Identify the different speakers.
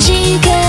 Speaker 1: 几个